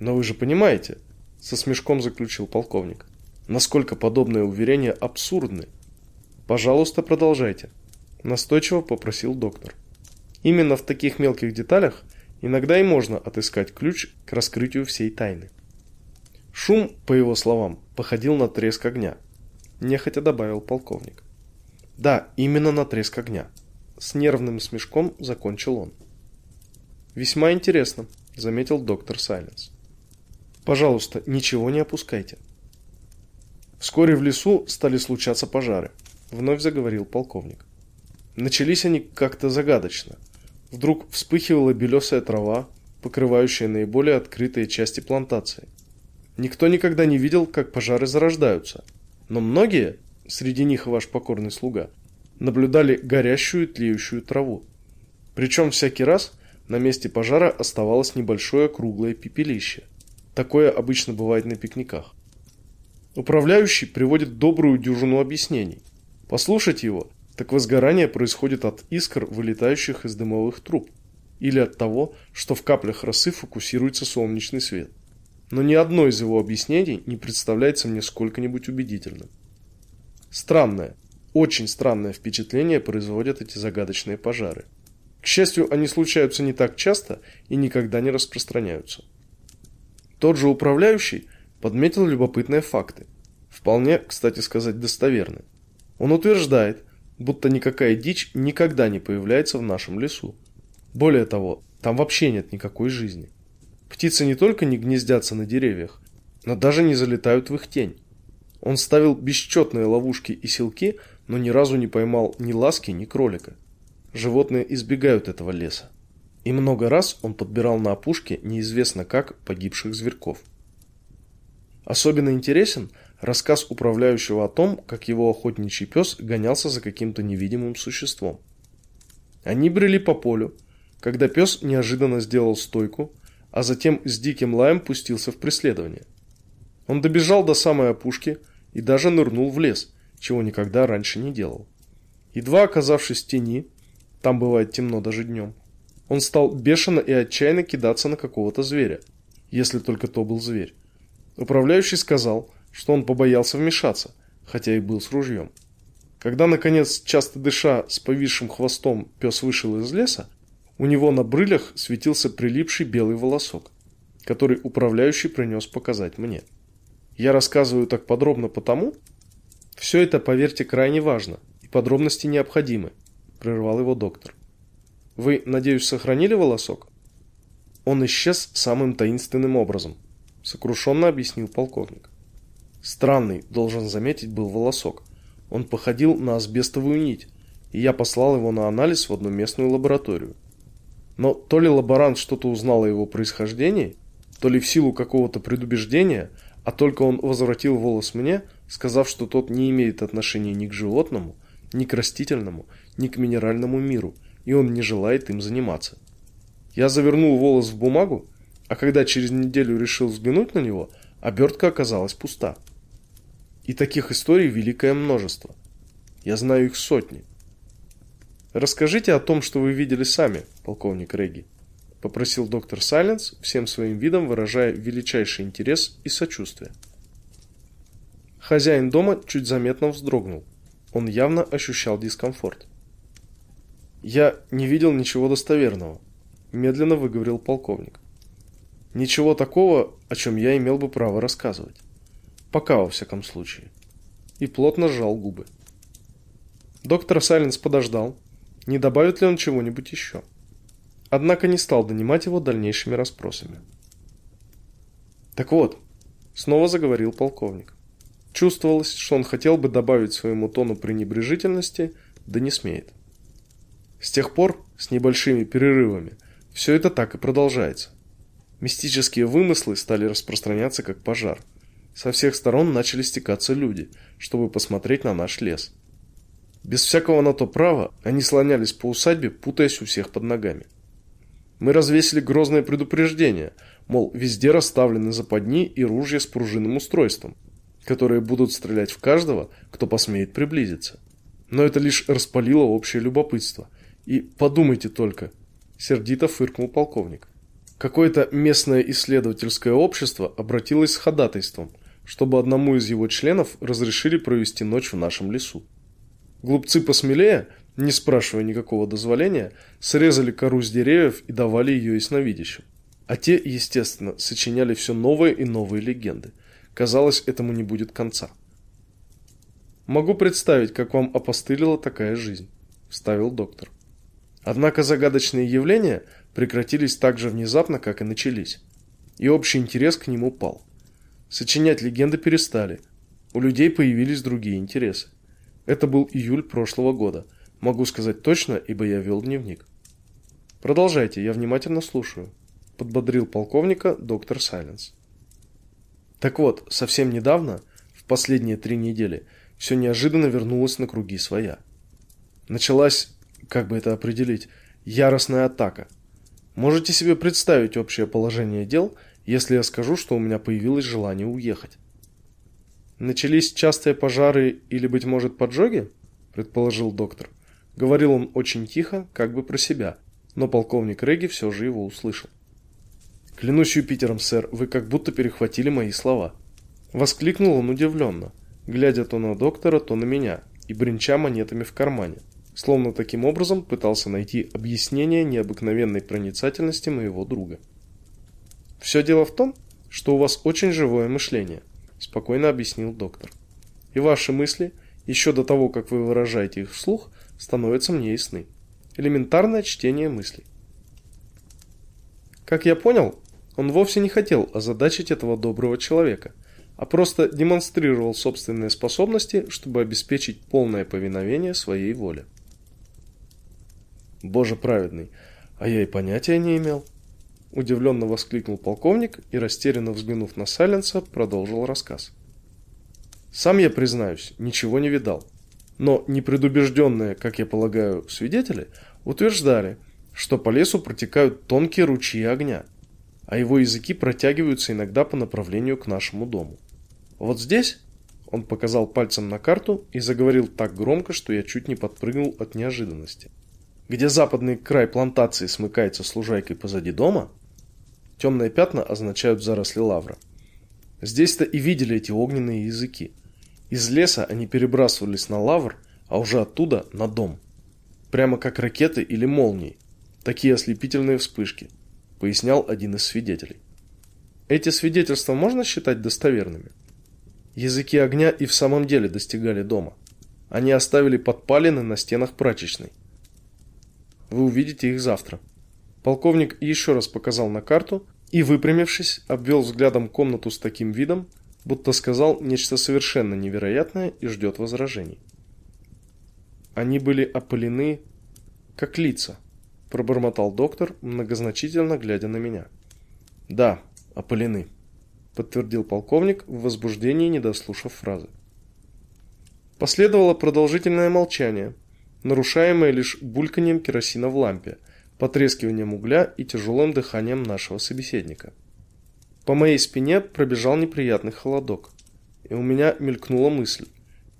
Но вы же понимаете, со смешком заключил полковник насколько подобные уверения абсурдны. Пожалуйста, продолжайте, настойчиво попросил доктор. Именно в таких мелких деталях иногда и можно отыскать ключ к раскрытию всей тайны. Шум, по его словам, походил на треск огня, нехотя добавил полковник. Да, именно на треск огня. С нервным смешком закончил он. Весьма интересно, заметил доктор Сайленс. Пожалуйста, ничего не опускайте. Вскоре в лесу стали случаться пожары, вновь заговорил полковник. Начались они как-то загадочно. Вдруг вспыхивала белесая трава, покрывающая наиболее открытые части плантации. Никто никогда не видел, как пожары зарождаются, но многие, среди них ваш покорный слуга, наблюдали горящую тлеющую траву. Причем всякий раз на месте пожара оставалось небольшое круглое пепелище. Такое обычно бывает на пикниках. Управляющий приводит добрую дюжину объяснений. Послушать его, так возгорание происходит от искр, вылетающих из дымовых труб, или от того, что в каплях росы фокусируется солнечный свет. Но ни одно из его объяснений не представляется мне сколько-нибудь убедительным. Странное, очень странное впечатление производят эти загадочные пожары. К счастью, они случаются не так часто и никогда не распространяются. Тот же управляющий – подметил любопытные факты. Вполне, кстати сказать, достоверные. Он утверждает, будто никакая дичь никогда не появляется в нашем лесу. Более того, там вообще нет никакой жизни. Птицы не только не гнездятся на деревьях, но даже не залетают в их тень. Он ставил бесчетные ловушки и силки, но ни разу не поймал ни ласки, ни кролика. Животные избегают этого леса. И много раз он подбирал на опушке неизвестно как погибших зверьков. Особенно интересен рассказ управляющего о том, как его охотничий пес гонялся за каким-то невидимым существом. Они брели по полю, когда пес неожиданно сделал стойку, а затем с диким лаем пустился в преследование. Он добежал до самой опушки и даже нырнул в лес, чего никогда раньше не делал. Едва оказавшись в тени, там бывает темно даже днем, он стал бешено и отчаянно кидаться на какого-то зверя, если только то был зверь. Управляющий сказал, что он побоялся вмешаться, хотя и был с ружьем. Когда наконец, часто дыша, с повисшим хвостом пес вышел из леса, У него на брылях светился прилипший белый волосок, который управляющий принес показать мне. Я рассказываю так подробно потому, все это, поверьте, крайне важно, и подробности необходимы, прервал его доктор. Вы, надеюсь, сохранили волосок? Он исчез самым таинственным образом, сокрушенно объяснил полковник. Странный, должен заметить, был волосок. Он походил на асбестовую нить, и я послал его на анализ в одну местную лабораторию. Но то ли лаборант что-то узнал о его происхождении, то ли в силу какого-то предубеждения, а только он возвратил волос мне, сказав, что тот не имеет отношения ни к животному, ни к растительному, ни к минеральному миру, и он не желает им заниматься. Я завернул волос в бумагу, а когда через неделю решил взглянуть на него, обертка оказалась пуста. И таких историй великое множество. Я знаю их сотни. Расскажите о том, что вы видели сами, полковник Реги, попросил доктор Сайленс, всем своим видом выражая величайший интерес и сочувствие. Хозяин дома чуть заметно вздрогнул. Он явно ощущал дискомфорт. Я не видел ничего достоверного, медленно выговорил полковник. Ничего такого, о чем я имел бы право рассказывать. Пока во всяком случае. И плотно сжал губы. Доктор Сайленс подождал, не добавит ли он чего-нибудь еще. Однако не стал донимать его дальнейшими расспросами. Так вот, снова заговорил полковник. Чувствовалось, что он хотел бы добавить своему тону пренебрежительности, да не смеет. С тех пор, с небольшими перерывами, все это так и продолжается. Мистические вымыслы стали распространяться как пожар. Со всех сторон начали стекаться люди, чтобы посмотреть на наш лес. Без всякого на то права они слонялись по усадьбе, путаясь у всех под ногами. Мы развесили грозное предупреждение, мол, везде расставлены западни и ружья с пружинным устройством, которые будут стрелять в каждого, кто посмеет приблизиться. Но это лишь распалило общее любопытство. И подумайте только, сердито фыркнул полковник. Какое-то местное исследовательское общество обратилось с ходатайством, чтобы одному из его членов разрешили провести ночь в нашем лесу. Глупцы посмелее, не спрашивая никакого дозволения, срезали кору с деревьев и давали ее ясновидящим. А те, естественно, сочиняли все новые и новые легенды. Казалось, этому не будет конца. Могу представить, как вам опостылила такая жизнь, вставил доктор. Однако загадочные явления прекратились так же внезапно, как и начались. И общий интерес к ним упал. Сочинять легенды перестали. У людей появились другие интересы. Это был июль прошлого года. Могу сказать точно, ибо я вел дневник. Продолжайте, я внимательно слушаю, подбодрил полковника доктор Сайленс. Так вот, совсем недавно, в последние три недели, все неожиданно вернулось на круги своя. Началась, как бы это определить, яростная атака. Можете себе представить общее положение дел, если я скажу, что у меня появилось желание уехать? Начались частые пожары или, быть может, поджоги? предположил доктор. Говорил он очень тихо, как бы про себя, но полковник Реги все же его услышал. Клянусь Юпитером, сэр, вы как будто перехватили мои слова, воскликнул он удивленно, глядя то на доктора, то на меня и бренча монетами в кармане, словно таким образом пытался найти объяснение необыкновенной проницательности моего друга. Все дело в том, что у вас очень живое мышление спокойно объяснил доктор. И ваши мысли, еще до того, как вы выражаете их вслух, становятся мне ясны. Элементарное чтение мыслей. Как я понял, он вовсе не хотел озадачить этого доброго человека, а просто демонстрировал собственные способности, чтобы обеспечить полное повиновение своей воле. Боже праведный, а я и понятия не имел. Удивленно воскликнул полковник и, растерянно взглянув на Сайленса, продолжил рассказ. Сам я, признаюсь, ничего не видал. Но непредубежденные, как я полагаю, свидетели утверждали, что по лесу протекают тонкие ручьи огня, а его языки протягиваются иногда по направлению к нашему дому. Вот здесь он показал пальцем на карту и заговорил так громко, что я чуть не подпрыгнул от неожиданности. Где западный край плантации смыкается с лужайкой позади дома, Темные пятна означают заросли лавра. Здесь-то и видели эти огненные языки. Из леса они перебрасывались на лавр, а уже оттуда на дом. Прямо как ракеты или молнии. Такие ослепительные вспышки, пояснял один из свидетелей. Эти свидетельства можно считать достоверными? Языки огня и в самом деле достигали дома. Они оставили подпалины на стенах прачечной. Вы увидите их завтра. Полковник еще раз показал на карту и, выпрямившись, обвел взглядом комнату с таким видом, будто сказал нечто совершенно невероятное и ждет возражений. Они были опылены, как лица, пробормотал доктор, многозначительно глядя на меня. Да, опылены, подтвердил полковник в возбуждении, не дослушав фразы. Последовало продолжительное молчание, нарушаемое лишь бульканьем керосина в лампе, потрескиванием угля и тяжелым дыханием нашего собеседника. По моей спине пробежал неприятный холодок, и у меня мелькнула мысль: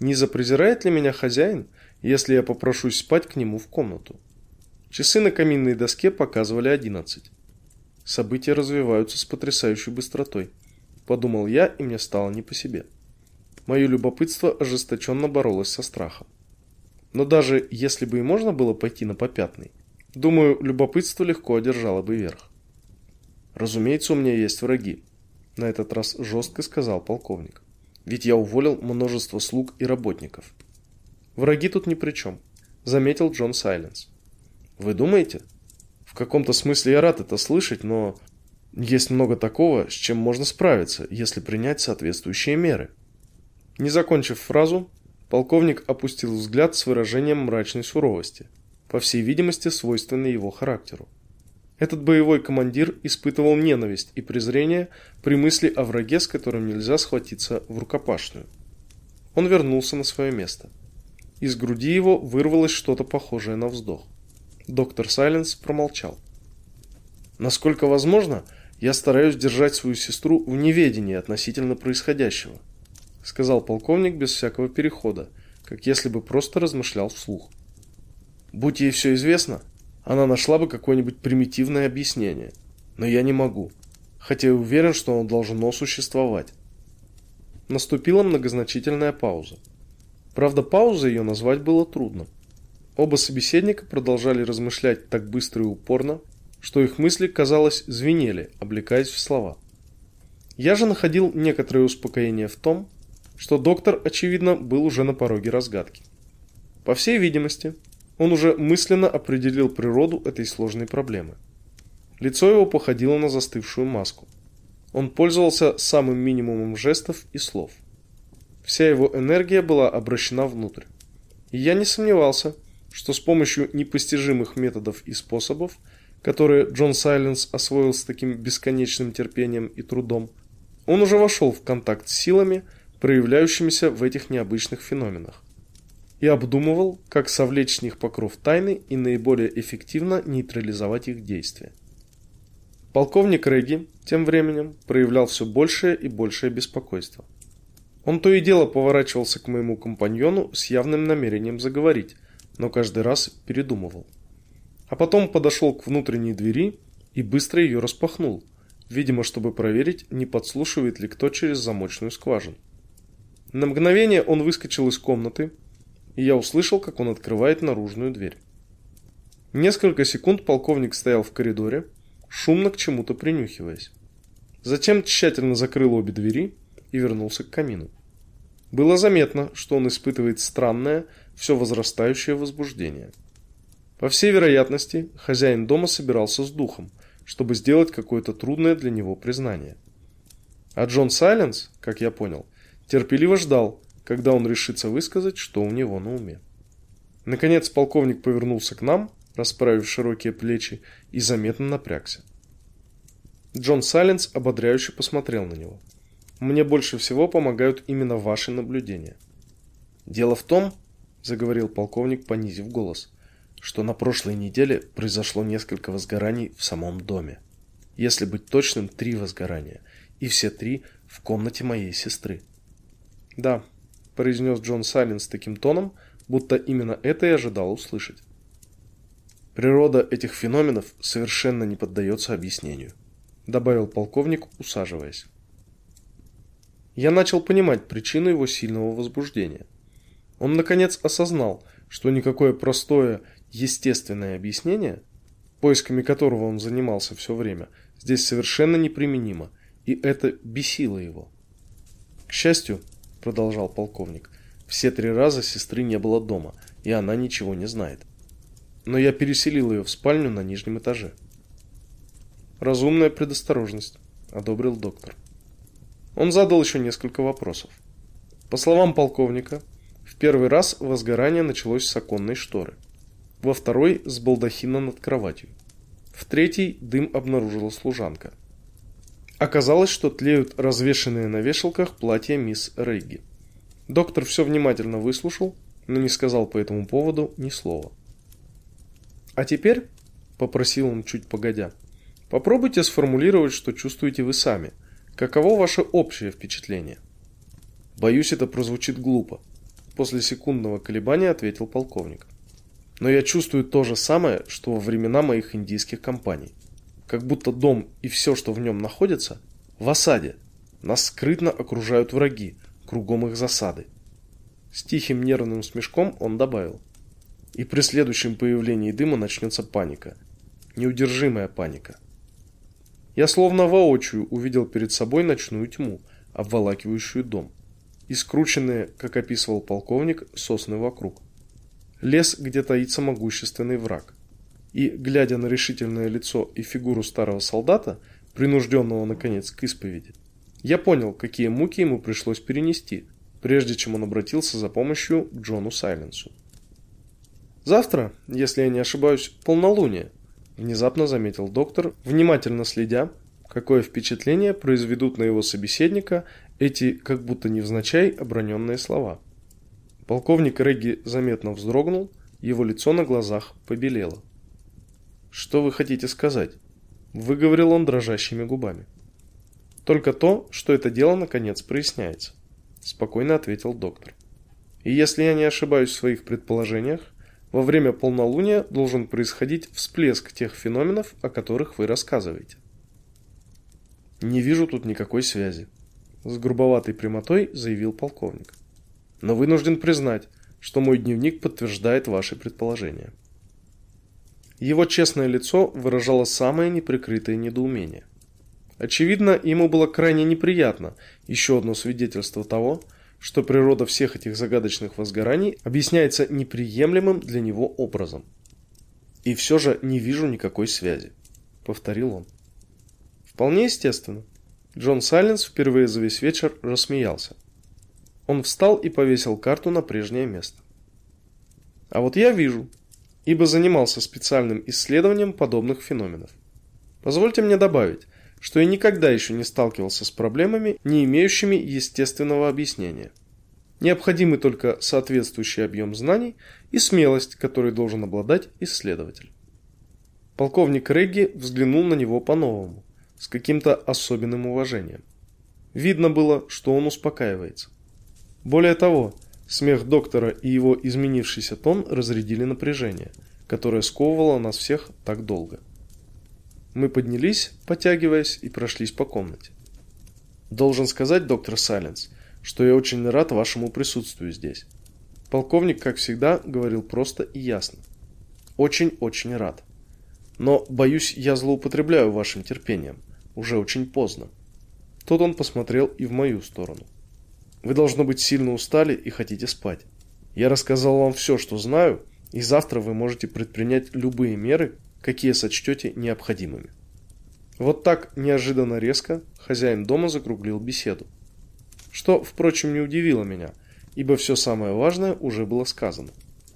не запрезирает ли меня хозяин, если я попрошусь спать к нему в комнату? Часы на каминной доске показывали одиннадцать. События развиваются с потрясающей быстротой, подумал я, и мне стало не по себе. Мое любопытство ожесточенно боролось со страхом. Но даже если бы и можно было пойти на попятный, думаю, любопытство легко одержало бы верх. Разумеется, у меня есть враги, на этот раз жестко сказал полковник. Ведь я уволил множество слуг и работников. Враги тут ни при чем, заметил Джон Сайленс. Вы думаете? В каком-то смысле я рад это слышать, но есть много такого, с чем можно справиться, если принять соответствующие меры. Не закончив фразу, полковник опустил взгляд с выражением мрачной суровости, по всей видимости, свойственной его характеру. Этот боевой командир испытывал ненависть и презрение при мысли о враге, с которым нельзя схватиться в рукопашную. Он вернулся на свое место. Из груди его вырвалось что-то похожее на вздох. Доктор Сайленс промолчал. Насколько возможно, я стараюсь держать свою сестру в неведении относительно происходящего, сказал полковник без всякого перехода, как если бы просто размышлял вслух. Будь ей все известно, она нашла бы какое-нибудь примитивное объяснение, но я не могу, хотя и уверен, что оно должно существовать. Наступила многозначительная пауза. Правда, паузой ее назвать было трудно. Оба собеседника продолжали размышлять так быстро и упорно, что их мысли, казалось, звенели, облекаясь в слова. Я же находил некоторое успокоение в том, что доктор, очевидно, был уже на пороге разгадки. По всей видимости, он уже мысленно определил природу этой сложной проблемы. Лицо его походило на застывшую маску. Он пользовался самым минимумом жестов и слов. Вся его энергия была обращена внутрь. И я не сомневался, что с помощью непостижимых методов и способов, которые Джон Сайленс освоил с таким бесконечным терпением и трудом, он уже вошел в контакт с силами, проявляющимися в этих необычных феноменах и обдумывал, как совлечь с них покров тайны и наиболее эффективно нейтрализовать их действие. Полковник Регги тем временем проявлял все большее и большее беспокойство. Он то и дело поворачивался к моему компаньону с явным намерением заговорить, но каждый раз передумывал. А потом подошел к внутренней двери и быстро ее распахнул, видимо, чтобы проверить, не подслушивает ли кто через замочную скважину. На мгновение он выскочил из комнаты, и я услышал, как он открывает наружную дверь. Несколько секунд полковник стоял в коридоре, шумно к чему-то принюхиваясь. Затем тщательно закрыл обе двери и вернулся к камину. Было заметно, что он испытывает странное, все возрастающее возбуждение. По всей вероятности, хозяин дома собирался с духом, чтобы сделать какое-то трудное для него признание. А Джон Сайленс, как я понял, терпеливо ждал, когда он решится высказать, что у него на уме. Наконец полковник повернулся к нам, расправив широкие плечи, и заметно напрягся. Джон Сайленс ободряюще посмотрел на него. Мне больше всего помогают именно ваши наблюдения. Дело в том, заговорил полковник, понизив голос, что на прошлой неделе произошло несколько возгораний в самом доме. Если быть точным, три возгорания, и все три в комнате моей сестры. Да, произнес Джон Сайленс таким тоном, будто именно это и ожидал услышать. Природа этих феноменов совершенно не поддается объяснению, добавил полковник, усаживаясь. Я начал понимать причину его сильного возбуждения. Он наконец осознал, что никакое простое естественное объяснение поисками которого он занимался все время, здесь совершенно неприменимо, и это бесило его. К счастью, продолжал полковник, все три раза сестры не было дома, и она ничего не знает. Но я переселил ее в спальню на нижнем этаже. Разумная предосторожность, одобрил доктор. Он задал еще несколько вопросов. По словам полковника, первый раз возгорание началось с оконной шторы. Во второй с балдахина над кроватью. В третий дым обнаружила служанка. Оказалось, что тлеют развешанные на вешалках платья мисс Рейги. Доктор все внимательно выслушал, но не сказал по этому поводу ни слова. А теперь, попросил он чуть погодя, попробуйте сформулировать, что чувствуете вы сами. Каково ваше общее впечатление? Боюсь, это прозвучит глупо, после секундного колебания ответил полковник. Но я чувствую то же самое, что во времена моих индийских кампаний. Как будто дом и все, что в нем находится, в осаде. Нас скрытно окружают враги, кругом их засады. С тихим нервным смешком он добавил: и при следующем появлении дыма начнется паника, неудержимая паника. Я словно воочию увидел перед собой ночную тьму, обволакивающую дом, и скрученные, как описывал полковник, сосны вокруг. Лес, где таится могущественный враг. И, глядя на решительное лицо и фигуру старого солдата, принужденного наконец к исповеди, я понял, какие муки ему пришлось перенести, прежде чем он обратился за помощью к Джону Сайленсу. Завтра, если я не ошибаюсь, полнолуние, внезапно заметил доктор, внимательно следя, какое впечатление произведут на его собеседника эти, как будто невзначай, оброненные слова. Полковник Регги заметно вздрогнул, его лицо на глазах побелело. Что вы хотите сказать? выговорил он дрожащими губами. Только то, что это дело наконец проясняется, спокойно ответил доктор. И если я не ошибаюсь в своих предположениях, во время полнолуния должен происходить всплеск тех феноменов, о которых вы рассказываете. Не вижу тут никакой связи, с грубоватой прямотой заявил полковник. Но вынужден признать, что мой дневник подтверждает ваши предположения. Его честное лицо выражало самое неприкрытое недоумение. Очевидно, ему было крайне неприятно еще одно свидетельство того, что природа всех этих загадочных возгораний объясняется неприемлемым для него образом. И все же не вижу никакой связи, повторил он. Вполне естественно. Джон Сайленс впервые за весь вечер рассмеялся. Он встал и повесил карту на прежнее место. А вот я вижу, ибо занимался специальным исследованием подобных феноменов. Позвольте мне добавить, что я никогда еще не сталкивался с проблемами, не имеющими естественного объяснения. Необходимый только соответствующий объем знаний и смелость, которой должен обладать исследователь. Полковник Регги взглянул на него по-новому, с каким-то особенным уважением. Видно было, что он успокаивается. Более того, смех доктора и его изменившийся тон разрядили напряжение, которое сковывало нас всех так долго. Мы поднялись, потягиваясь, и прошлись по комнате. Должен сказать, доктор Сайленс, что я очень рад вашему присутствию здесь. Полковник, как всегда, говорил просто и ясно. Очень-очень рад. Но боюсь, я злоупотребляю вашим терпением. Уже очень поздно. Тут он посмотрел и в мою сторону. Вы должно быть сильно устали и хотите спать. Я рассказал вам все, что знаю, и завтра вы можете предпринять любые меры, какие сочтете необходимыми. Вот так неожиданно резко хозяин дома закруглил беседу. Что, впрочем, не удивило меня, ибо все самое важное уже было сказано,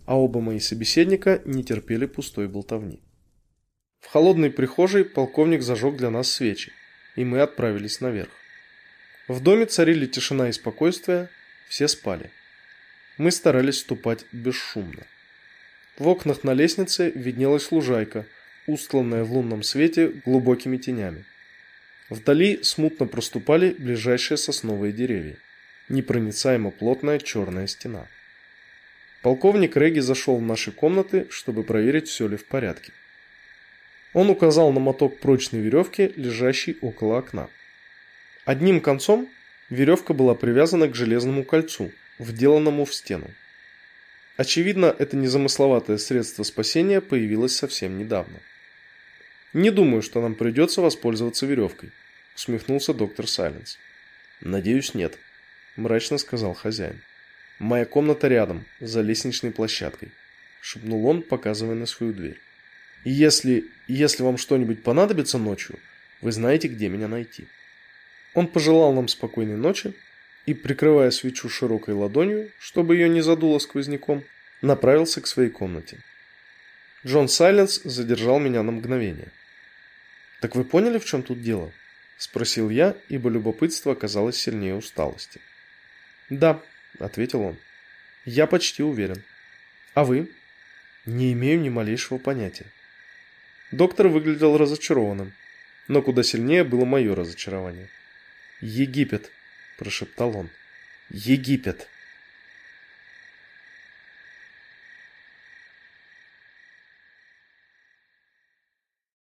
а оба мои собеседника не терпели пустой болтовни. В холодной прихожей полковник зажег для нас свечи, и мы отправились наверх. В доме царили тишина и спокойствие, все спали. Мы старались ступать бесшумно. В окнах на лестнице виднелась лужайка, устланная в лунном свете глубокими тенями. Вдали смутно проступали ближайшие сосновые деревья. Непроницаемо плотная черная стена. Полковник Реги зашел в наши комнаты, чтобы проверить, все ли в порядке. Он указал на моток прочной веревки, лежащей около окна. Одним концом веревка была привязана к железному кольцу, вделанному в стену. Очевидно, это незамысловатое средство спасения появилось совсем недавно. Не думаю, что нам придется воспользоваться веревкой, усмехнулся доктор Сайленс. Надеюсь, нет, мрачно сказал хозяин. Моя комната рядом, за лестничной площадкой, шепнул он, показывая на свою дверь. Если, если вам что-нибудь понадобится ночью, вы знаете, где меня найти. Он пожелал нам спокойной ночи и, прикрывая свечу широкой ладонью, чтобы ее не задуло сквозняком, направился к своей комнате. Джон Сайленс задержал меня на мгновение. «Так вы поняли, в чем тут дело?» – спросил я, ибо любопытство оказалось сильнее усталости. «Да», – ответил он. «Я почти уверен. А вы?» «Не имею ни малейшего понятия». Доктор выглядел разочарованным, но куда сильнее было мое разочарование. «Египет», – прошептал он. «Египет».